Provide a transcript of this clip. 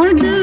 want just.